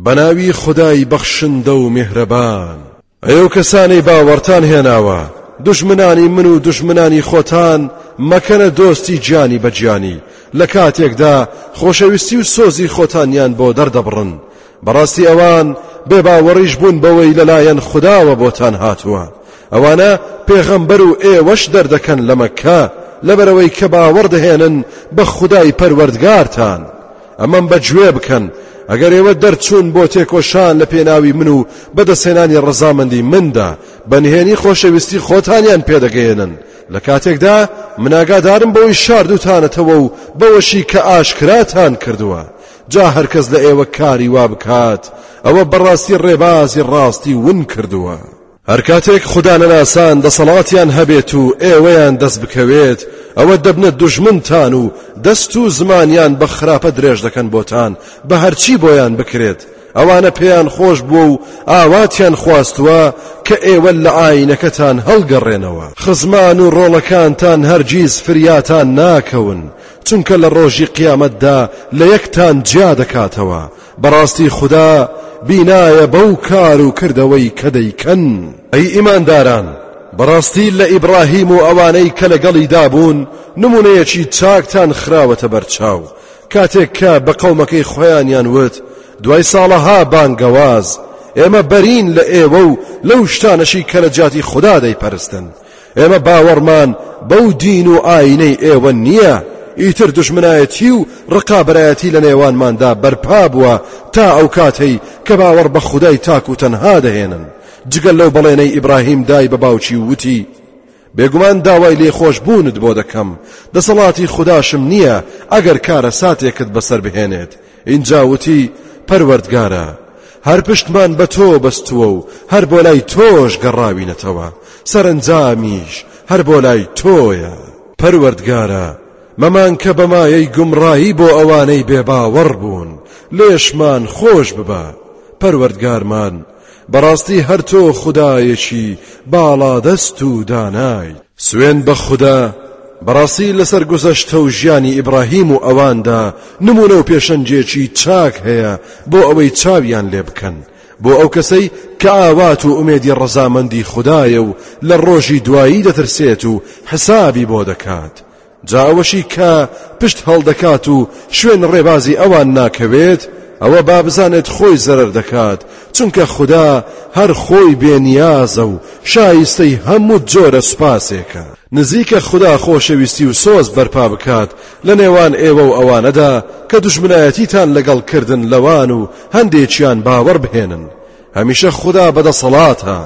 بەناوی خودای بەخشندە و میهرەبان. ئەی ئەو کەسانەی باوەڕتان هێناوە، دوژمنانی من و دوژمنانی خۆتان مەکەنە دۆستی گیانی بە گیانی، لە کاتێکدا خۆشەویستی و سۆزی خۆتانیان بۆ دەردەبڕن، بەڕاستی ئەوان بێ باوەڕیش بوون بەوەی لەلایەن خوداوە بۆتان هاتووە، ئەوانە پێغەمبەر و ئێوەش دەردەکەن لە مەککە، لەبەرئەوەی کە باوەڕ دەهێنن بە خودای پەروەردگارتان. ئەمەم بە گوێ بکەن ئەگەر ئێوە دەرچوون بۆ تێکۆشان لە پێناوی من و بەدەستهێنانی ڕەزامەندی مندا بە نهێنی خۆشەویستی خۆتانیان پێدەگەیەنن لە کاتێکدا مناگادارم بەوەی شاردوتانەتەوە و بەوەشی کە ئاشکراتان کردووە جا هەرکەس لە ئێوە کاری وا بکات ئەوە بەڕاستی ڕێبازی ڕاستی ون کردووە. هەر کاتێک خودانەناسان دەسەڵاتیان هەبێت و ئێوەیان دەست بکەوێت ئەوە دەبنە دوژمنتان و دەست و زمانیان بە خراپە درێژ دەکەن بۆتان بە هەرچی بۆیان بکرێت ئەوانە پێیان خۆش بووە و ئاواتیان خواستووە کە ئێوە لە ئاینەکەتان هەڵگەڕێنەوە خزمان و ڕۆڵەکانتان هەرگیز فریاتان ناکەون چونکە لە ڕۆژی قیامەتدا لە یەکتان جیا دەکاتەوە بەڕاستی خودا بینایە بەو کار و کردەوەی کە دەیکەن. ئەی ئیمانداران، بەڕاستی لە ئیبڕاهیم و ئەوانەی کە لەگەڵیدا بوون نموونەیەکی چاکتان خراوەتە بەرچاو، کاتێک کە بە قەومەکەی خۆیانیان وت، دوای ساڵەها بانگەواز، ئێمە بەرین لە ئێوە و لەو شتانەشی کە لە جیاتی خودا دەیپەرستن. ئێمە باوەڕمان بەو دین و ئاینەی ئێوە نییە ئیتر دژمنایەتی و ڕقابەرایەتی لە نێوانماندا بەرپا بووە تا ئەو کاتەی کە باوەڕ بە خودای تاک و تەنها دەهێنن جگەل لەو بەڵێنەی ئیبراهیم دای بە باوکی و وتی بێگومان داوای لێخۆش بوونت بۆ دەکەم دەسەڵاتی خوداشم نییە ئەگەر کارە ساتێکت بەسەر بهێنێت ئینجا وتی، پەروەردگارە! هەر پشتمان بە تۆ بەستووە و هەر بۆ لای تۆش گەڕاوینەتەوە، سەرەنجامیش هەر بۆ لای تۆیە. پەروەردگارە! مەمانکە بە مایەی گومڕایی بۆ ئەوانەی بێباوەڕ بوون، لێشمان خۆش ببە، پەروەردگارمان، بەڕاستی هەر تۆ خودایەکی باڵادەست و دانایت. سوێن بە خودا بەڕاستی لەسەر گوزەشتە و ژیانی ئیبراهیم و ئەواندا نمونە و پێشەنجێکی چاک هەیە بۆ ئەوەی چاویان لێ بکەن بۆ ئەو کەسەی کە ئاوات و ئومێدی ڕەزامەندی خدایە و لە ڕۆژی دوایی دەترسێت و حسابی بۆ دەکات جا ئەوەشی کە پشت هەڵدەکات و شوێن ڕێبازی ئەوان ناکەوێت ئەوە با بزانێت خۆی زەرەر دەکات چونکە خوددا هەر خۆی بێنیازە و شایستەی هەموو جۆرە سوپاسێکە نزیکە خوددا خۆشەویستی و سۆز بەرپا بکات لە نێوان ئێوە و ئەوانەدا کە دوژمنایەتیتان لەگەڵ کردن لەوان و هەندێکیان باوەڕ بهێنن هەمیشە خودا بەدەسەڵاتە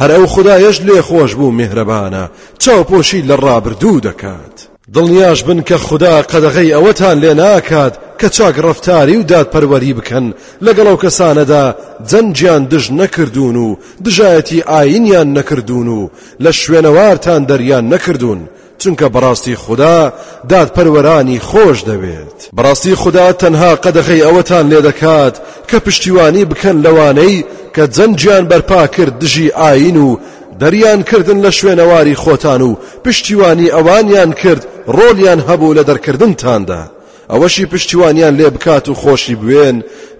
هەر ئەو خودایەش لێ خۆش بوو میهرەبانە چاوپۆشی لە ڕابردوو دەکات دڵنیاش بن کە خوددا قەدەغەی ئەوەتان لێ ناکات کە چاک ڕفتاری و دادپەروەری بکەن لەگەڵ ئەو کەسانەدا جەنجیان دژ نەکردوون و دژایەتی ئاینیان نەکردوون و لە شوێنەوارتان دەریان نەکردوون چونکە بەڕاستی خودا دادپەروەرانی خۆش دەوێت. بەڕاستی خودا تەنها قەدەغەی ئەوەتان لێدەکات کە پشتیوانی بکەن لەوانەی کە جەنگیان بەرپا کرد دژی ئاین و دەریان کردن لە شوێنەواری خۆتان و پشتیوانی ئەوانیان کرد ڕۆڵیان هەبوو لە دەرکردنتاندا ئەوەشی پشتیوانیان لێ بکات و خۆشی بوێن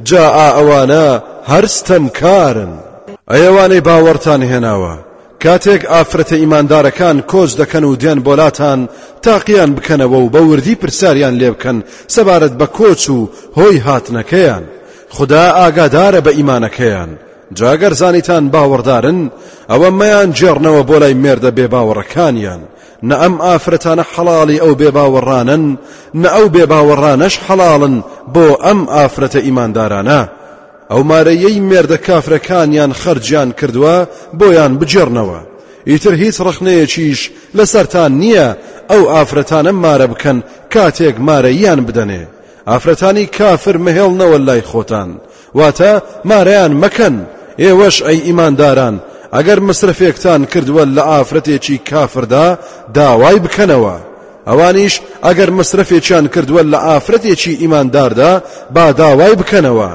جا ئا ئەوانە هەر ستەمکارن. ئەی ئەوانەی باوەڕتان هێناوە! کاتێک ئافرەتە ئیماندارەکان کۆچ دەکەن و دێن بۆلاتان تاقییان بکەنەوە و بە وردی پرسیاریان لێ بکەن سەبارەت بە کۆچ و هۆی هاتنەکەیان خدا ئاگادارە بە ئیمانەکەیان جاگەر زانیتان باوەڕدارن ئەوە مەیان جێڕنەوە بۆ لای مێردە بێباوەڕەکانیان نە ئەم ئافرەتانە حەڵاڵی ئەو بێباوەڕانن نە ئەو بێباوەڕانەش حەڵاڵن بۆ ئەم ئافرەتە ئیماندارانە ئەو مارەیەی مێردە کافرەکانیان خەرجیان کردووە بۆیان بگێڕنەوە، ئیتر هیچ ڕەخنەیەکیش لەسەرتان نییە ئەو ئافرەتانە مارە بکەن کاتێک مارەییان بدەنێ، ئافرەتانی کافر مەهێڵنەوە لای خۆتان، واتە مارەیان مەکەن، ئێوەش ئەی ئیمانداران ئەگەر مسرەفێکتان کردووە لە ئافرەتێکی کافردا داوای بکەنەوە، ئەوانیش ئەگەر مەسرەفێکیان کردووە لە ئافرەتێکی ئیمانداردا با داوای بکەنەوە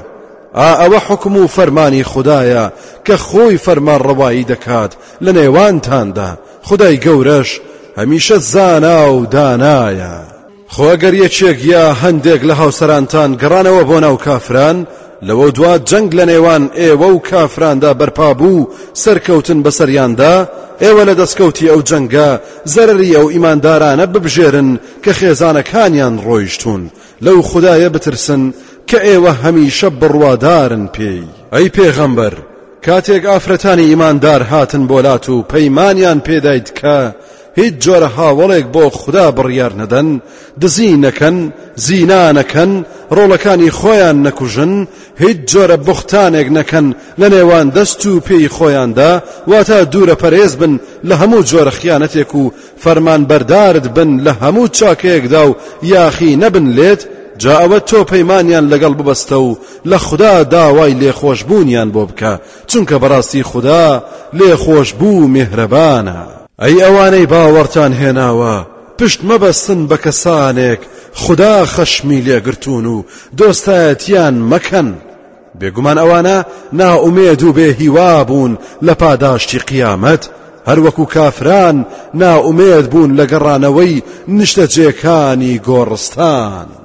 ئا ئەوە حکم و فەرمانی خودایە کە خۆی فەرمانڕەوایی دەکات لە نێوانتاندا خودای گەورەش هەمیشە زانا و دانایە خۆ ئەگەر یەکێک یا هەندێک لە هاوسەرانتان گەڕانەوە بۆ ناو کافران لەوە دوا جەنگ لە نێوان ئێوە و کافراندا بەرپابوو سەرکەوتن بەسەریاندا ئێوە لە دەستکەوتی ئەو جەنگە زەرەری ئەو ئیماندارانە ببژێرن کە خێزانەکانیان ڕۆیشتوون، لەو خودایە بترسن کە ئێوە هەمیشە بڕوادارن پێی. ئەی پێغەمبەر کاتێک ئافرەتانی ئیماندار هاتن بۆ لات و پەیمانیان پێدایت کە هیچ جۆرە هاوەڵێک بۆ خودا بڕیار نەدەن، دزی نەکەن، زینا نەکەن، ڕۆڵەکانی خۆیان نەکوژن، هیچ جۆرە بوختانێک نەکەن لە نێوان دەست و پێی خۆیاندا، واتە دوورە پەرێز بن لە هەموو جۆرە خیانەتێک و فەرمانبەردارت بن لە هەموو چاکەیەکدا و یاخی نەبن لێت، جا ئەوە تۆ پەیمانیان لەگەڵ ببەستە و لە خودا داوای لێخۆشبوونیان بۆ بکە، چونکە بەڕاستی خودا لێخۆشبوو و میهرەبانە. ئەی ئەوانەی باوەڕتان هێناوە! پشت مەبەستن بە کەسانێک خودا خەشمی لێگرتوون و دۆستایەتییان مەکەن، بێگومان ئەوانە نائومێد و بێ هیوا بوون لە پاداشتی قیامەت، هەروەکو کافران نائومێد بوون لە گەڕانەوەی نیشتەجێکانی گۆڕستان.